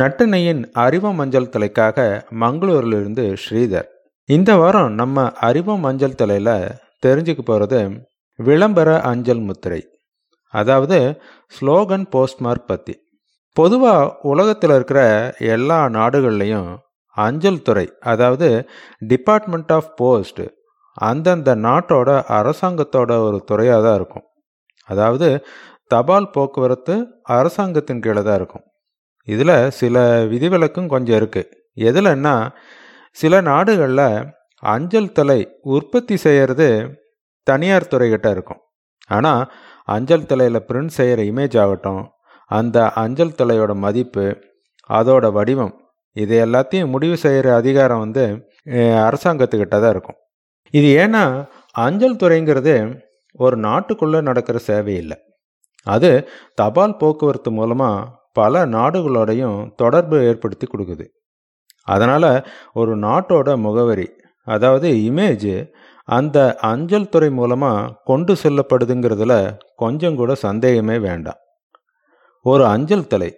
நட்டினையின் அறிவம் மஞ்சள் தலைக்காக மங்களூரிலிருந்து ஸ்ரீதர். இந்த வாரம் நம்ம அறிவம் மஞ்சள் தலையில் தெரிஞ்சுக்க போகிறது விளம்பர அஞ்சல் முத்திரை. அதாவது ஸ்லோகன் போஸ்ட்மார்க் பற்றி பொதுவாக உலகத்தில் இருக்கிற எல்லா நாடுகள்லையும் அஞ்சல் துறை அதாவது டிபார்ட்மெண்ட் ஆஃப் போஸ்ட் அந்தந்த நாட்டோட அரசாங்கத்தோட ஒரு துறையாக தான் இருக்கும். அதாவது தபால் போக்குவரத்து அரசாங்கத்தின் கீழே தான் இருக்கும். இதில் சில விதிவிலக்கும் கொஞ்சம் இருக்குது எதுலன்னா சில நாடுகளில் அஞ்சல் தலை உற்பத்தி செய்கிறது தனியார் துறைகிட்ட இருக்கும். ஆனால் அஞ்சல் தலையில் பிரிண்ட் செய்கிற இமேஜ் ஆகட்டும் அந்த அஞ்சல் தலையோட மதிப்பு அதோட வடிவம் இது எல்லாத்தையும் முடிவு செய்கிற அதிகாரம் வந்து அரசாங்கத்துக்கிட்ட தான் இருக்கும். இது ஏன்னா அஞ்சல் துறைங்கிறது ஒரு நாட்டுக்குள்ளே நடக்கிற சேவை இல்லை அது தபால் போக்குவரத்து மூலமாக பல நாடுகளோடையும் தொடர்பு ஏற்படுத்தி கொடுக்குது. அதனால் ஒரு நாட்டோட முகவரி அதாவது இமேஜ் அந்த அஞ்சல் துறை மூலமாக கொண்டு செல்லப்படுதுங்கிறதுல கொஞ்சம் கூட சந்தேகமே வேண்டாம். ஒரு அஞ்சல் தலை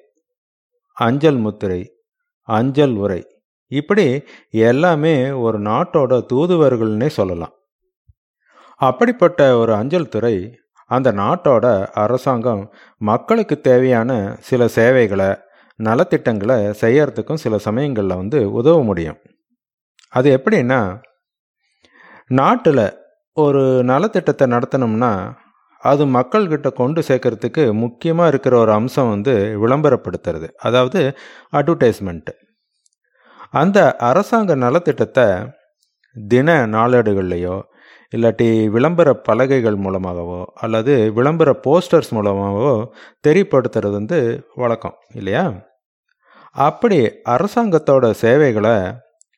அஞ்சல் முத்திரை அஞ்சல் உரை இப்படி எல்லாமே ஒரு நாட்டோட தூதுவர்கள்னே சொல்லலாம். அப்படிப்பட்ட ஒரு அஞ்சல் துறை அந்த நாட்டோட அரசாங்கம் மக்களுக்கு தேவையான சில சேவைகளை நலத்திட்டங்களை செய்யறதுக்கும் சில சமயங்களில் வந்து உதவ முடியும். அது எப்படின்னா நாட்டில் ஒரு நலத்திட்டத்தை நடத்தணும்னா அது மக்கள்கிட்ட கொண்டு சேர்க்கறதுக்கு முக்கியமாக இருக்கிற ஒரு அம்சம் வந்து விளம்பரப்படுத்துறது. அதாவது அட்வர்டைஸ்மெண்ட்டு அந்த அரசாங்க நலத்திட்டத்தை தின நாளேடுகள்லையோ இல்லாட்டி விளம்பர பலகைகள் மூலமாகவோ அல்லது விளம்பர போஸ்டர்ஸ் மூலமாகவோ தெரியப்படுத்துறது வந்து வழக்கம் இல்லையா? அப்படி அரசாங்கத்தோட சேவைகளை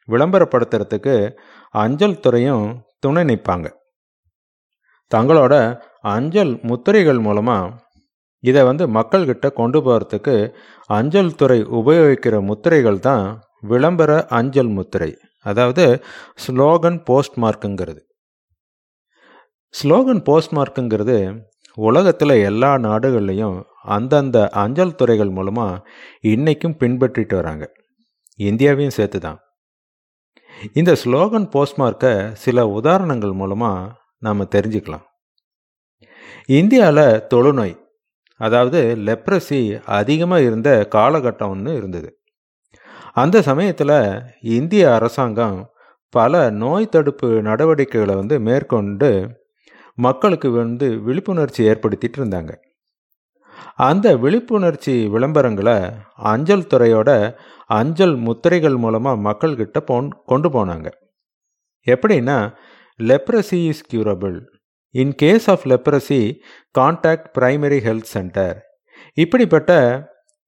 விளம்பரப்படுத்துறதுக்கு அஞ்சல் துறையும் துணை நிற்பாங்க தங்களோட அஞ்சல் முத்திரைகள் மூலமாக இதை வந்து மக்கள்கிட்ட கொண்டு போகிறதுக்கு அஞ்சல் துறை உபயோகிக்கிற முத்திரைகள் தான் விளம்பர அஞ்சல் முத்திரை அதாவது ஸ்லோகன் போஸ்ட்மார்க்குங்கிறது. ஸ்லோகன் போஸ்ட்மார்க்குங்கிறது உலகத்தில் எல்லா நாடுகள்லையும் அந்தந்த அஞ்சல் துறைகள் மூலமாக இன்றைக்கும் பின்பற்றிட்டு வராங்க. இந்தியாவையும் சேர்த்து தான் இந்த ஸ்லோகன் போஸ்ட்மார்க்கை சில உதாரணங்கள் மூலமாக நாம் தெரிஞ்சுக்கலாம். இந்தியாவில் தொழுநோய் அதாவது லெப்ரசி அதிகமாக இருந்த காலகட்டம் ஒன்று இருந்தது. அந்த சமயத்தில் இந்திய அரசாங்கம் பல நோய் தடுப்பு நடவடிக்கைகளை வந்து மேற்கொண்டு மக்களுக்கு வந்து விழிப்புணர்ச்சி ஏற்படுத்திட்டு இருந்தாங்க. அந்த விழிப்புணர்ச்சி விளம்பரங்களை அஞ்சல் துறையோட அஞ்சல் முத்திரைகள் மூலமாக மக்கள்கிட்ட போன் கொண்டு போனாங்க. எப்படின்னா leprosy is curable in case of leprosy contact primary health centre இப்படிப்பட்ட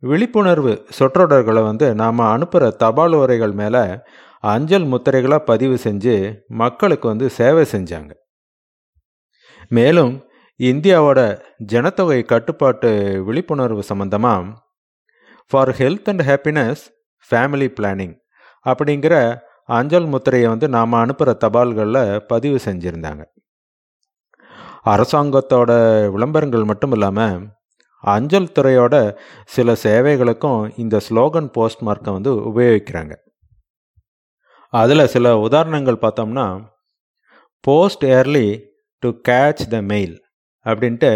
விழிப்புணர்வு சொற்றொடர்களை வந்து நாம் அனுப்புகிற தபால் உரைகள் மேலே அஞ்சல் முத்திரைகளாக பதிவு செஞ்சு மக்களுக்கு வந்து சேவை செஞ்சாங்க. மேலும் இந்தியாவோட ஜனத்தொகை கட்டுப்பாட்டு விழிப்புணர்வு சம்பந்தமாக for health and happiness family planning அப்படிங்கிற அஞ்சல் முத்திரையை வந்து நாம் அனுப்புகிற தபால்களில் பதிவு செஞ்சுருந்தாங்க. அரசாங்கத்தோட விளம்பரங்கள் மட்டும் இல்லாமல் அஞ்சல் துறையோட சில சேவைகளுக்கும் இந்த ஸ்லோகன் போஸ்ட் மார்க்கை வந்து உபயோகிக்கிறாங்க. அதில் சில உதாரணங்கள் பார்த்தோம்னா post early to catch the mail அப்படின்ட்டு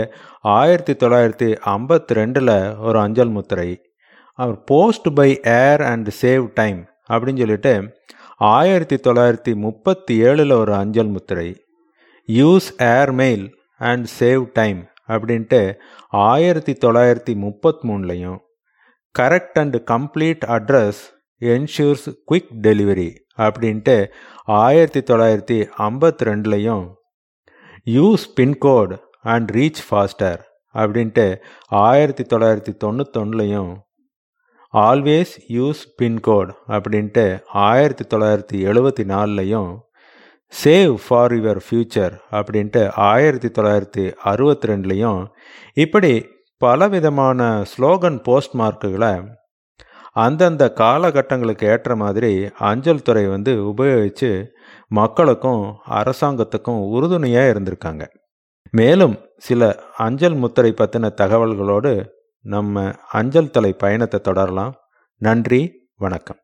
ஆயிரத்தி தொள்ளாயிரத்தி ஐம்பத்தி ரெண்டில் ஒரு அஞ்சல் முத்திரை. அவர் post by air and save time அப்படின்னு சொல்லிட்டு ஆயிரத்தி தொள்ளாயிரத்தி முப்பத்தி ஏழில் ஒரு அஞ்சல் முத்திரை. Use air mail and save time அப்படின்ட்டு ஆயிரத்தி தொள்ளாயிரத்தி முப்பத்தி மூணுலையும் correct and complete address ensures quick delivery அப்படின்ட்டு ஆயிரத்தி தொள்ளாயிரத்தி ஐம்பத்தி ரெண்டுலையும் use pin code and reach faster அப்படின்ட்டு ஆயிரத்தி தொள்ளாயிரத்தி தொண்ணூத்தொன்னுலையும் ஆல்வேஸ் யூஸ் பின்கோட் அப்படின்ட்டு ஆயிரத்தி தொள்ளாயிரத்தி எழுபத்தி நாலுலையும் சேவ் ஃபார் யுவர் ஃப்யூச்சர் அப்படின்ட்டு ஆயிரத்தி தொள்ளாயிரத்தி அறுபத்தி ரெண்டுலையும் இப்படி பலவிதமான ஸ்லோகன் போஸ்ட் மார்க்குகளை அந்தந்த காலகட்டங்களுக்கு ஏற்ற மாதிரி அஞ்சல் துறை வந்து உபயோகித்து மக்களுக்கும் அரசாங்கத்துக்கும் உறுதுணையாக இருந்திருக்காங்க. மேலும் சில அஞ்சல் முத்திரை பற்றின தகவல்களோடு நம்ம அஞ்சல் தலை பயணத்தை தொடரலாம். நன்றி வணக்கம்.